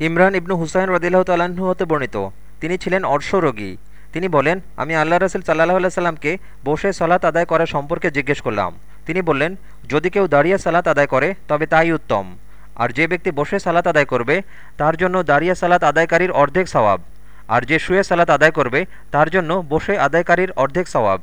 ইমরান ইবনু হুসাইন রদিল্লাহ তাল্লাহ্ন হতে বর্ণিত। তিনি ছিলেন অর্শরোগী তিনি বলেন, আমি আল্লাহ রসুল সাল্লাহ আল্লাহ সাল্লামকে বসে সালাত আদায় করা সম্পর্কে জিজ্ঞেস করলাম। তিনি বললেন, যদি কেউ দাঁড়িয়ে সালাত আদায় করে, তবে তাই উত্তম। আর যে ব্যক্তি বসে সালাত আদায় করবে, তার জন্য দাঁড়িয়ে সালাত আদায়কারীর অর্ধেক সওয়াব। আর যে শুয়ে সালাত আদায় করবে, তার জন্য বসে আদায়কারীর অর্ধেক সওয়াব।